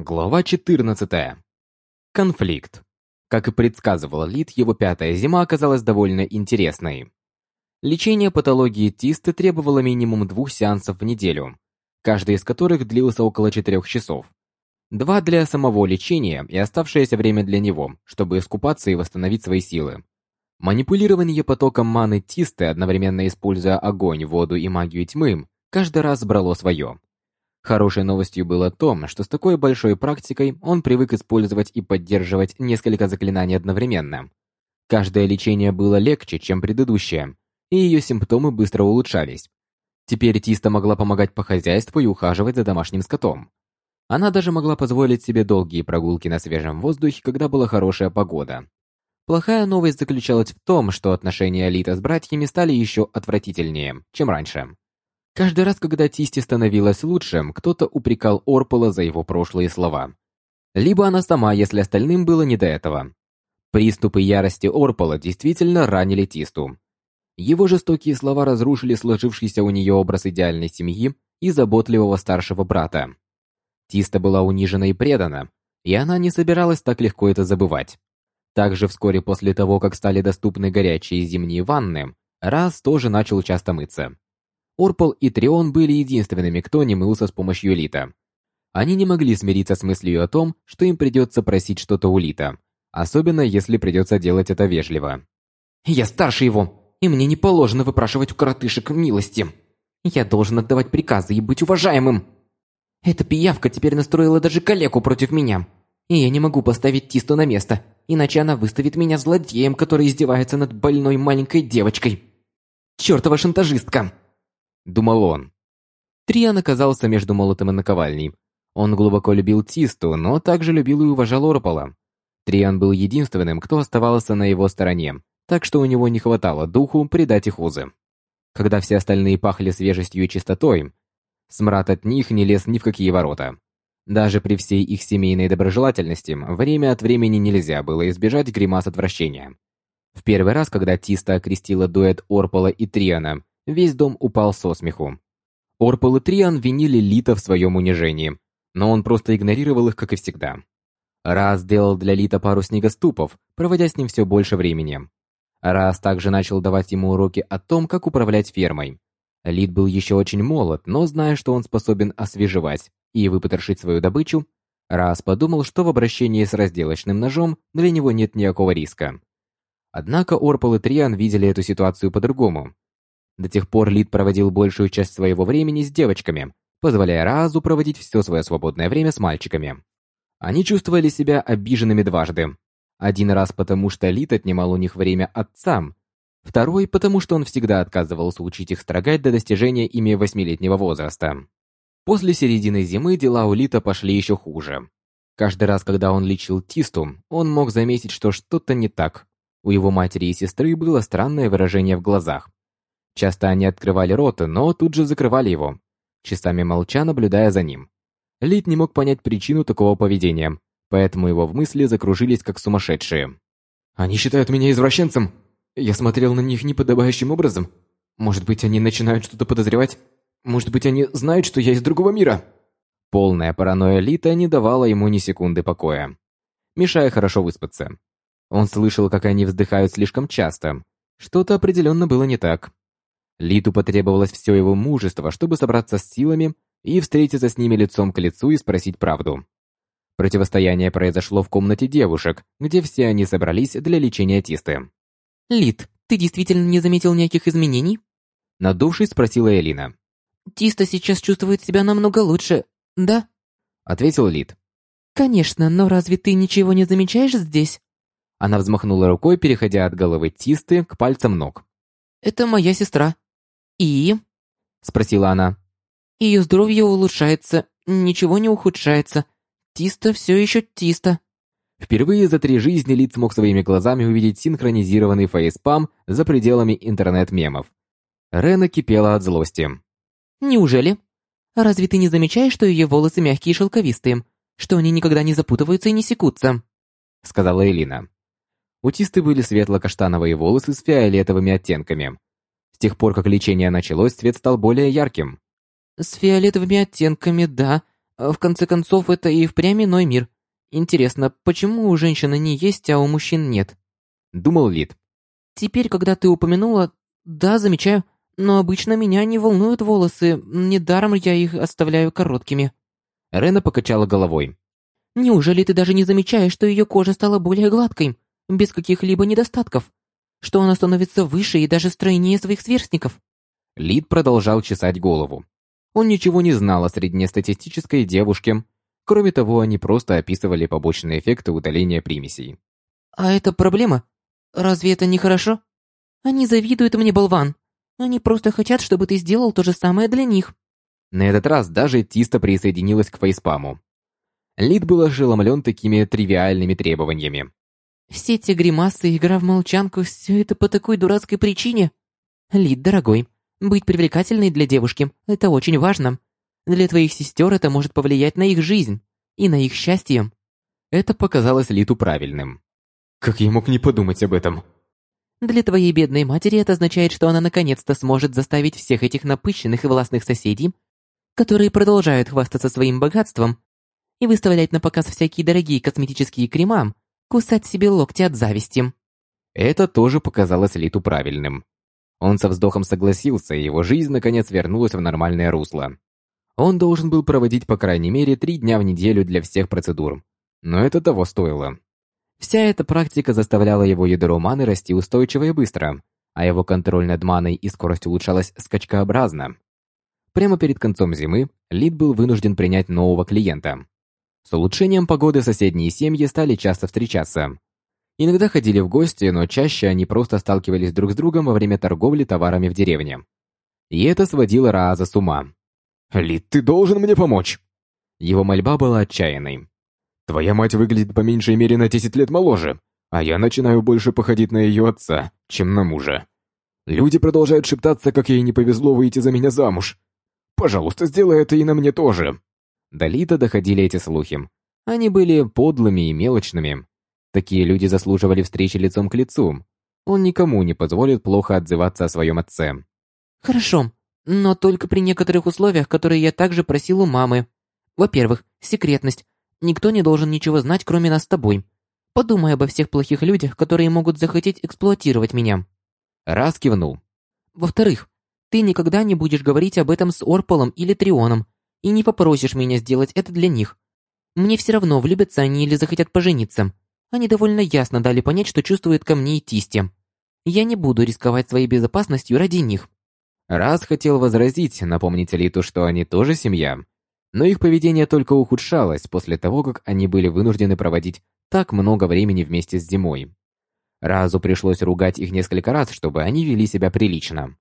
Глава 14. Конфликт. Как и предсказывал Лид, его пятая зима оказалась довольно интересной. Лечение патологии Тисты требовало минимум двух сеансов в неделю, каждый из которых длился около четырех часов. Два для самого лечения и оставшееся время для него, чтобы искупаться и восстановить свои силы. Манипулирование потоком маны Тисты, одновременно используя огонь, воду и магию тьмы, каждый раз брало свое. Хорошей новостью было то, что с такой большой практикой он привык использовать и поддерживать несколько заклинаний одновременно. Каждое лечение было легче, чем предыдущее, и ее симптомы быстро улучшались. Теперь Тиста могла помогать по хозяйству и ухаживать за домашним скотом. Она даже могла позволить себе долгие прогулки на свежем воздухе, когда была хорошая погода. Плохая новость заключалась в том, что отношения Алита с братьями стали еще отвратительнее, чем раньше. Каждый раз, когда Тисти становилась лучше, кто-то упрекал Орпола за его прошлые слова. Либо она сама, если остальным было не до этого. Приступы ярости Орпола действительно ранили Тисту. Его жестокие слова разрушили сложившийся у нее образ идеальной семьи и заботливого старшего брата. Тиста была унижена и предана, и она не собиралась так легко это забывать. Также вскоре после того, как стали доступны горячие зимние ванны, Раз тоже начал часто мыться. Орпол и Трион были единственными, кто не мылся с помощью Лита. Они не могли смириться с мыслью о том, что им придется просить что-то у Лита, особенно если придется делать это вежливо. «Я старше его, и мне не положено выпрашивать у коротышек милости. Я должен отдавать приказы и быть уважаемым. Эта пиявка теперь настроила даже калеку против меня, и я не могу поставить Тисту на место, иначе она выставит меня злодеем, который издевается над больной маленькой девочкой. Чёртова шантажистка!» Думал он. Триан оказался между молотом и наковальней. Он глубоко любил Тисту, но также любил и уважал Орпола. Триан был единственным, кто оставался на его стороне, так что у него не хватало духу предать их узы. Когда все остальные пахли свежестью и чистотой, смрад от них не лез ни в какие ворота. Даже при всей их семейной доброжелательности, время от времени нельзя было избежать гримас отвращения. В первый раз, когда Тиста окрестила дуэт Орпола и Триана, Весь дом упал со смеху. Орпол и Триан винили Лита в своем унижении, но он просто игнорировал их, как и всегда. Раз сделал для Лита пару снегоступов, проводя с ним все больше времени. Раз также начал давать ему уроки о том, как управлять фермой. Лит был еще очень молод, но зная, что он способен освежевать и выпотрошить свою добычу, Раз подумал, что в обращении с разделочным ножом для него нет никакого риска. Однако Орпол и Триан видели эту ситуацию по-другому. До тех пор Лид проводил большую часть своего времени с девочками, позволяя Разу проводить все свое свободное время с мальчиками. Они чувствовали себя обиженными дважды. Один раз потому, что Лид отнимал у них время отцам, второй потому, что он всегда отказывался учить их строгать до достижения ими восьмилетнего возраста. После середины зимы дела у Лита пошли еще хуже. Каждый раз, когда он лечил Тисту, он мог заметить, что что-то не так. У его матери и сестры было странное выражение в глазах, Часто они открывали рот, но тут же закрывали его, часами молча наблюдая за ним. Лид не мог понять причину такого поведения, поэтому его в мысли закружились как сумасшедшие. «Они считают меня извращенцем? Я смотрел на них неподобающим образом? Может быть, они начинают что-то подозревать? Может быть, они знают, что я из другого мира?» Полная паранойя Лита не давала ему ни секунды покоя, мешая хорошо выспаться. Он слышал, как они вздыхают слишком часто. Что-то определенно было не так. Литу потребовалось все его мужество, чтобы собраться с силами и встретиться с ними лицом к лицу и спросить правду. Противостояние произошло в комнате девушек, где все они собрались для лечения Тисты. «Лит, ты действительно не заметил никаких изменений?» Надувшись, спросила Элина. «Тиста сейчас чувствует себя намного лучше, да?» Ответил Лит. «Конечно, но разве ты ничего не замечаешь здесь?» Она взмахнула рукой, переходя от головы Тисты к пальцам ног. «Это моя сестра», «И?» — спросила она. «Ее здоровье улучшается, ничего не ухудшается. Тиста все еще Тиста». Впервые за три жизни Лид смог своими глазами увидеть синхронизированный фейспам за пределами интернет-мемов. Рена кипела от злости. «Неужели? Разве ты не замечаешь, что ее волосы мягкие и шелковистые, что они никогда не запутываются и не секутся?» — сказала Элина. У Тисты были светло-каштановые волосы с фиолетовыми оттенками, с тех пор, как лечение началось, цвет стал более ярким. «С фиолетовыми оттенками, да. В конце концов, это и впрямь иной мир. Интересно, почему у женщины не есть, а у мужчин нет? Думал Лид. Теперь, когда ты упомянула, да, замечаю, но обычно меня не волнуют волосы, недаром я их оставляю короткими. Рена покачала головой. Неужели ты даже не замечаешь, что ее кожа стала более гладкой, без каких-либо недостатков? Что она становится выше и даже стройнее своих сверстников? Лид продолжал чесать голову. Он ничего не знал о среднестатистической девушке. Кроме того, они просто описывали побочные эффекты удаления примесей. А это проблема? Разве это не хорошо? Они завидуют мне, болван. Они просто хотят, чтобы ты сделал то же самое для них. На этот раз даже Тиста присоединилась к фейспаму. Лид был ошеломлен такими тривиальными требованиями. Все эти гримасы, игра в молчанку, все это по такой дурацкой причине. Лид, дорогой, быть привлекательной для девушки – это очень важно. Для твоих сестер это может повлиять на их жизнь и на их счастье. Это показалось Литу правильным. Как я мог не подумать об этом? Для твоей бедной матери это означает, что она наконец-то сможет заставить всех этих напыщенных и властных соседей, которые продолжают хвастаться своим богатством, и выставлять на показ всякие дорогие косметические крема, кусать себе локти от зависти. Это тоже показалось Литу правильным. Он со вздохом согласился, и его жизнь наконец вернулась в нормальное русло. Он должен был проводить по крайней мере три дня в неделю для всех процедур. Но это того стоило. Вся эта практика заставляла его ядро маны расти устойчиво и быстро, а его контроль над маной и скорость улучшалась скачкообразно. Прямо перед концом зимы Лид был вынужден принять нового клиента. С улучшением погоды соседние семьи стали часто встречаться. Иногда ходили в гости, но чаще они просто сталкивались друг с другом во время торговли товарами в деревне. И это сводило Рааза с ума. «Лид, ты должен мне помочь!» Его мольба была отчаянной. Твоя мать выглядит по меньшей мере на 10 лет моложе, а я начинаю больше походить на ее отца, чем на мужа. Люди продолжают шептаться, как ей не повезло выйти за меня замуж. Пожалуйста, сделай это и на мне тоже. До Лита доходили эти слухи. Они были подлыми и мелочными. Такие люди заслуживали встречи лицом к лицу. Он никому не позволит плохо отзываться о своем отце. Хорошо, но только при некоторых условиях, которые я также просил у мамы. Во-первых, секретность, Никто не должен ничего знать, кроме нас с тобой. Подумай обо всех плохих людях, которые могут захотеть эксплуатировать меня». Раз кивнул. «Во-вторых, ты никогда не будешь говорить об этом с Орполом или Трионом и не попросишь меня сделать это для них. Мне все равно, влюбятся они или захотят пожениться. Они довольно ясно дали понять, что чувствуют ко мне и Тисте. Я не буду рисковать своей безопасностью ради них». Раз хотел возразить, напомнить Литу, что они тоже семья, но их поведение только ухудшалось после того, как они были вынуждены проводить так много времени вместе с зимой. Разу пришлось ругать их несколько раз, чтобы они вели себя прилично.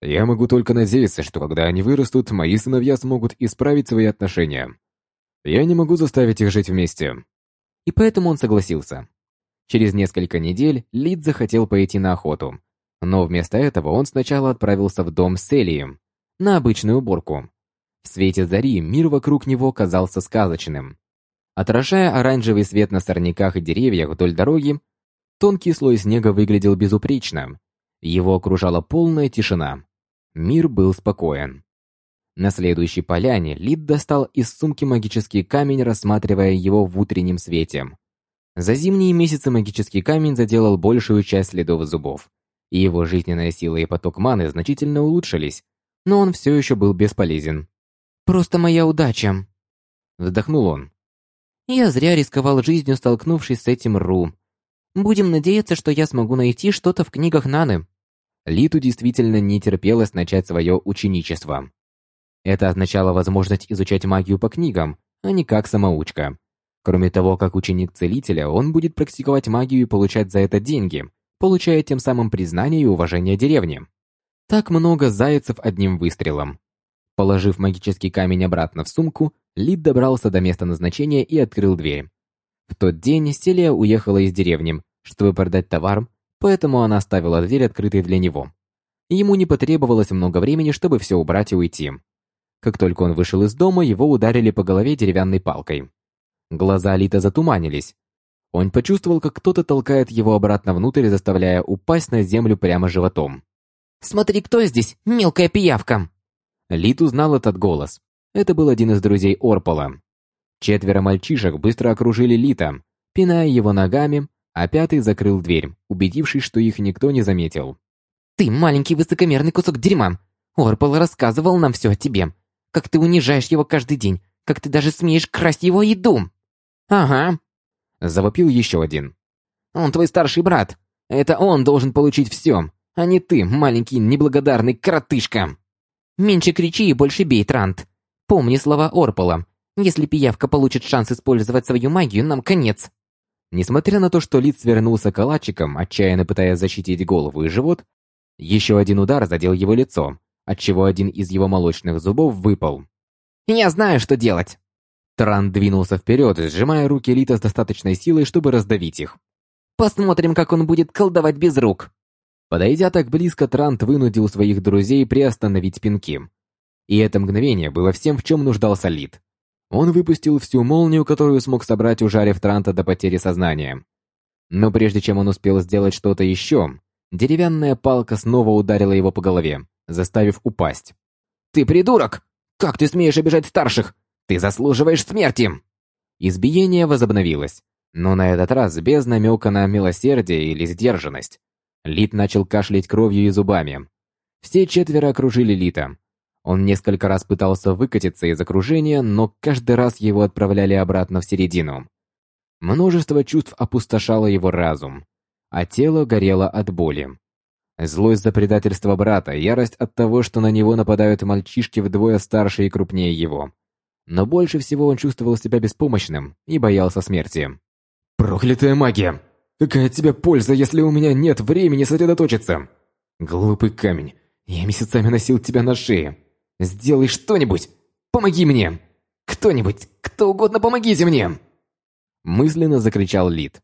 Я могу только надеяться, что когда они вырастут, мои сыновья смогут исправить свои отношения. Я не могу заставить их жить вместе. И поэтому он согласился. Через несколько недель Лид захотел пойти на охоту. Но вместо этого он сначала отправился в дом с Элием на обычную уборку. В свете зари мир вокруг него казался сказочным. Отражая оранжевый свет на сорняках и деревьях вдоль дороги, тонкий слой снега выглядел безупречно. Его окружала полная тишина. Мир был спокоен. На следующей поляне Лид достал из сумки магический камень, рассматривая его в утреннем свете. За зимние месяцы магический камень заделал большую часть следов зубов, и его жизненная сила и поток маны значительно улучшились, но он все еще был бесполезен. Просто моя удача. Вздохнул он. Я зря рисковал жизнью, столкнувшись с этим Ру. Будем надеяться, что я смогу найти что-то в книгах Наны. Литу действительно не терпелось начать свое ученичество. Это означало возможность изучать магию по книгам, а не как самоучка. Кроме того, как ученик целителя, он будет практиковать магию и получать за это деньги, получая тем самым признание и уважение деревни. Так много зайцев одним выстрелом. Положив магический камень обратно в сумку, Лид добрался до места назначения и открыл дверь. В тот день Селия уехала из деревни, чтобы продать товар, поэтому она оставила дверь открытой для него. Ему не потребовалось много времени, чтобы все убрать и уйти. Как только он вышел из дома, его ударили по голове деревянной палкой. Глаза Лита затуманились. Он почувствовал, как кто-то толкает его обратно внутрь, заставляя упасть на землю прямо животом. «Смотри, кто здесь, мелкая пиявка!» Лит узнал этот голос. Это был один из друзей Орпола. Четверо мальчишек быстро окружили Лита, пиная его ногами, а пятый закрыл дверь, убедившись, что их никто не заметил. «Ты маленький высокомерный кусок дерьма! Орпол рассказывал нам все о тебе. Как ты унижаешь его каждый день, как ты даже смеешь красть его еду!» «Ага!» Завопил еще один. «Он твой старший брат. Это он должен получить все, а не ты, маленький неблагодарный коротышка!» «Меньше кричи и больше бей, Трант. Помни слова Орпола. Если пиявка получит шанс использовать свою магию, нам конец!» Несмотря на то, что Лид свернулся калачиком, отчаянно пытаясь защитить голову и живот, еще один удар задел его лицо, отчего один из его молочных зубов выпал. «Я знаю, что делать!» Тран двинулся вперед, сжимая руки Лита с достаточной силой, чтобы раздавить их. «Посмотрим, как он будет колдовать без рук!» Подойдя так близко, Трант вынудил своих друзей приостановить пинки. И это мгновение было всем, в чем нуждался Лид. Он выпустил всю молнию, которую смог собрать, ужарив Транта до потери сознания. Но прежде чем он успел сделать что-то еще, деревянная палка снова ударила его по голове, заставив упасть. «Ты придурок! Как ты смеешь обижать старших? Ты заслуживаешь смерти!» Избиение возобновилось, но на этот раз без намека на милосердие или сдержанность. Лит начал кашлять кровью и зубами. Все четверо окружили Лита. Он несколько раз пытался выкатиться из окружения, но каждый раз его отправляли обратно в середину. Множество чувств опустошало его разум, а тело горело от боли. Злость за предательство брата, ярость от того, что на него нападают мальчишки вдвое старше и крупнее его. Но больше всего он чувствовал себя беспомощным и боялся смерти. «Проклятая магия! Какая от тебя польза, если у меня нет времени сосредоточиться? Глупый камень, я месяцами носил тебя на шее. Сделай что-нибудь! Помоги мне! Кто-нибудь, кто угодно, помогите мне!» Мысленно закричал Лид.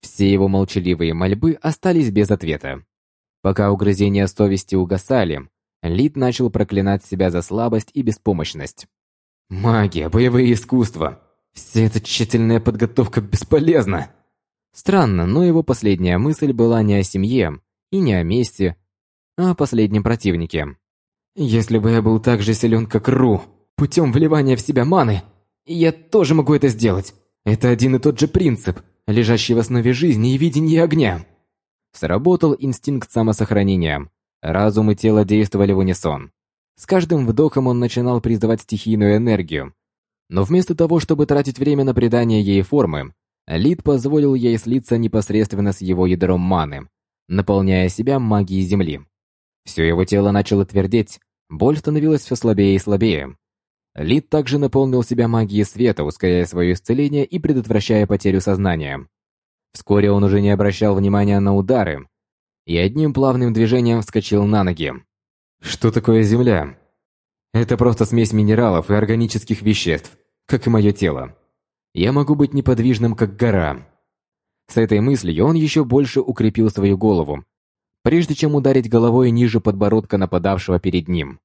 Все его молчаливые мольбы остались без ответа. Пока угрызения совести угасали, Лид начал проклинать себя за слабость и беспомощность. «Магия, боевые искусства. Вся эта тщательная подготовка бесполезна!» Странно, но его последняя мысль была не о семье и не о месте, а о последнем противнике. «Если бы я был так же силен, как Ру, путем вливания в себя маны, я тоже могу это сделать. Это один и тот же принцип, лежащий в основе жизни и видения огня». Сработал инстинкт самосохранения. Разум и тело действовали в унисон. С каждым вдохом он начинал призывать стихийную энергию. Но вместо того, чтобы тратить время на придание ей формы, Лид позволил ей слиться непосредственно с его ядром маны, наполняя себя магией Земли. Все его тело начало твердеть, боль становилась все слабее и слабее. Лид также наполнил себя магией света, ускоряя свое исцеление и предотвращая потерю сознания. Вскоре он уже не обращал внимания на удары и одним плавным движением вскочил на ноги. Что такое Земля? Это просто смесь минералов и органических веществ, как и мое тело. Я могу быть неподвижным, как гора. С этой мыслью он еще больше укрепил свою голову, прежде чем ударить головой ниже подбородка нападавшего перед ним.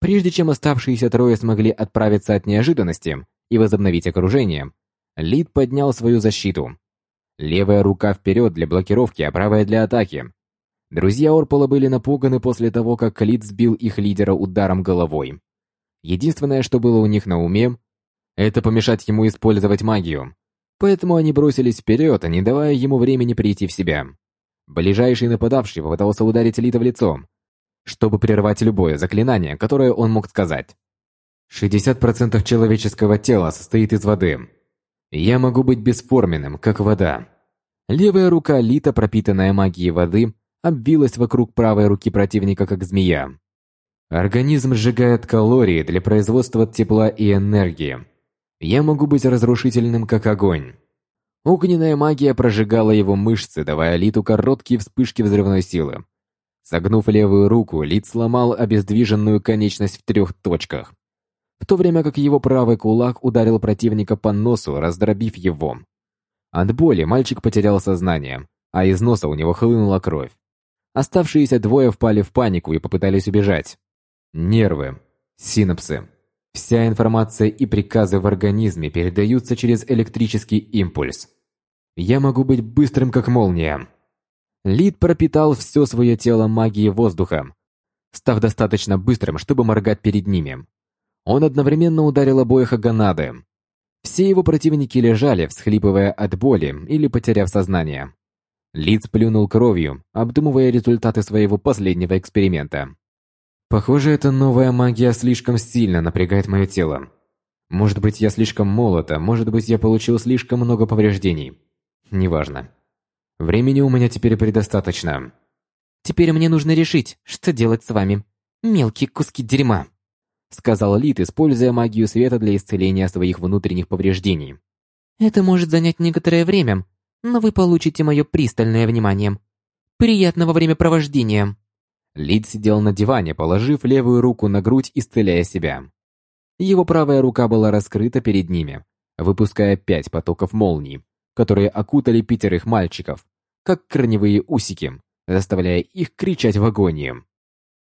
Прежде чем оставшиеся трое смогли отправиться от неожиданности и возобновить окружение, Лид поднял свою защиту. Левая рука вперед для блокировки, а правая для атаки. Друзья Орпола были напуганы после того, как Лид сбил их лидера ударом головой. Единственное, что было у них на уме, это помешать ему использовать магию. Поэтому они бросились вперед, не давая ему времени прийти в себя. Ближайший нападавший попытался ударить Лита в лицо, чтобы прервать любое заклинание, которое он мог сказать. 60% человеческого тела состоит из воды. Я могу быть бесформенным, как вода. Левая рука Лита, пропитанная магией воды, обвилась вокруг правой руки противника, как змея. Организм сжигает калории для производства тепла и энергии. Я могу быть разрушительным, как огонь. Огненная магия прожигала его мышцы, давая Литу короткие вспышки взрывной силы. Согнув левую руку, Лит сломал обездвиженную конечность в трех точках, в то время как его правый кулак ударил противника по носу, раздробив его. От боли мальчик потерял сознание, а из носа у него хлынула кровь. Оставшиеся двое впали в панику и попытались убежать. Нервы, синапсы. Вся информация и приказы в организме передаются через электрический импульс. Я могу быть быстрым, как молния. Лид пропитал все свое тело магией воздуха, став достаточно быстрым, чтобы моргать перед ними. Он одновременно ударил обоих Аганады. Все его противники лежали, всхлипывая от боли или потеряв сознание. Лиц плюнул кровью, обдумывая результаты своего последнего эксперимента. Похоже, эта новая магия слишком сильно напрягает мое тело. Может быть, я слишком молод, а может быть, я получил слишком много повреждений. Неважно. Времени у меня теперь предостаточно. Теперь мне нужно решить, что делать с вами. Мелкие куски дерьма, сказал Лид, используя магию света для исцеления своих внутренних повреждений. Это может занять некоторое время, но вы получите мое пристальное внимание. Приятного времяпровождения. Лид сидел на диване, положив левую руку на грудь, исцеляя себя. Его правая рука была раскрыта перед ними, выпуская пять потоков молний, которые окутали пятерых мальчиков, как корневые усики, заставляя их кричать в агонии.